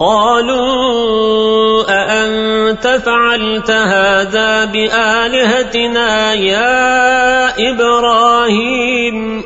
قالوا أأنت فعلت هذا بآلهتنا يا إبراهيم؟